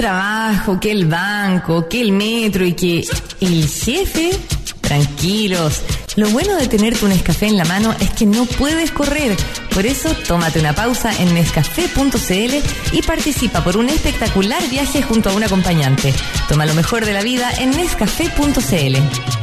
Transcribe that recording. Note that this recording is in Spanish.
trabajo, que el banco, que el metro y que el jefe. Tranquilos. Lo bueno de tenerte un Nescafé en la mano es que no puedes correr. Por eso, tómate una pausa en nescafé.cl y participa por un espectacular viaje junto a un acompañante. Toma lo mejor de la vida en nescafé.cl.